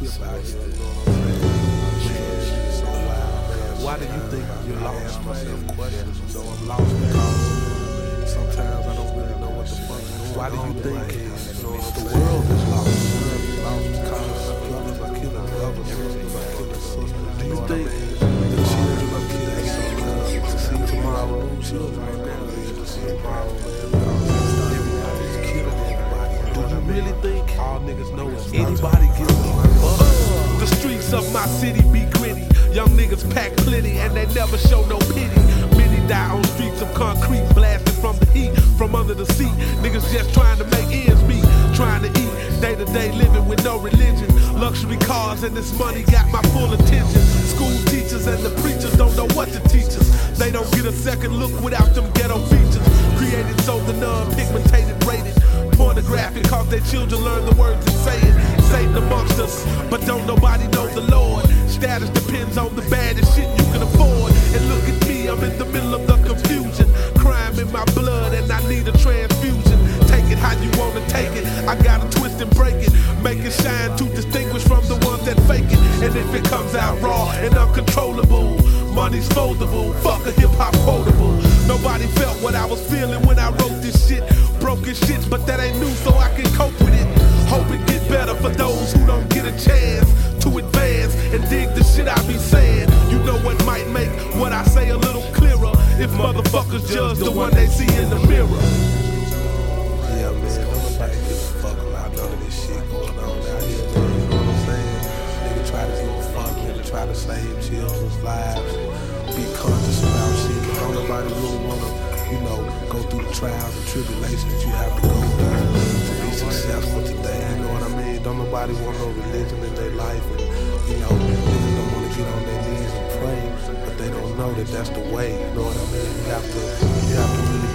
lost. You know what I'm saying? Man, so wild, man. Why do you think you're lost? myself questions. You know, I'm lost because sometimes I don't really know what the fuck is going Why do you think, my head. you know, the world is lost? The world is lost because brothers are killing brothers, sisters are killing sisters. Do you know what I think the children are killing children to see tomorrow? Children ain't gonna live to see tomorrow, everybody's killing everybody. Do you really think all niggas know is anybody a fuck? The streets of my city be gritty. Young niggas pack plenty and they never show no pity. Many die on streets of concrete, blasted from the heat, from under the seat. Niggas just trying to make ends meet, trying to eat. Day to day living with no religion. Luxury cars and this money got my full attention. School teachers and the preachers don't know what to teach us. They don't get a second look without them ghetto features. Their children learn the words and say it. Satan amongst us, but don't nobody know the Lord. Status depends on the baddest shit you can afford. And look at me, I'm in the middle of the confusion. Crime in my blood and I need a transfusion. Take it how you wanna take it. I gotta twist and break it. Make it shine to distinguish from the ones that fake it. And if it comes out raw and uncontrollable, money's foldable. Fuck a hip hop quotable. That ain't new, so I can cope with it. Hope it get better for those who don't get a chance to advance and dig the shit I be saying. You know what might make what I say a little clearer if motherfuckers judge the one they see in the mirror. Yeah, man, this shit going on. You know what I'm saying? Nigga try to fuck, nigga try to save children's lives, be conscious about shit, don't nobody really wanna, you know, go through the trials and tribulations you have to go through to be successful today. You know what I mean? Don't nobody want no religion in their life, and you know, niggas don't wanna get on their knees and pray, but they don't know that that's the way. You know what I mean? You have to, you have to really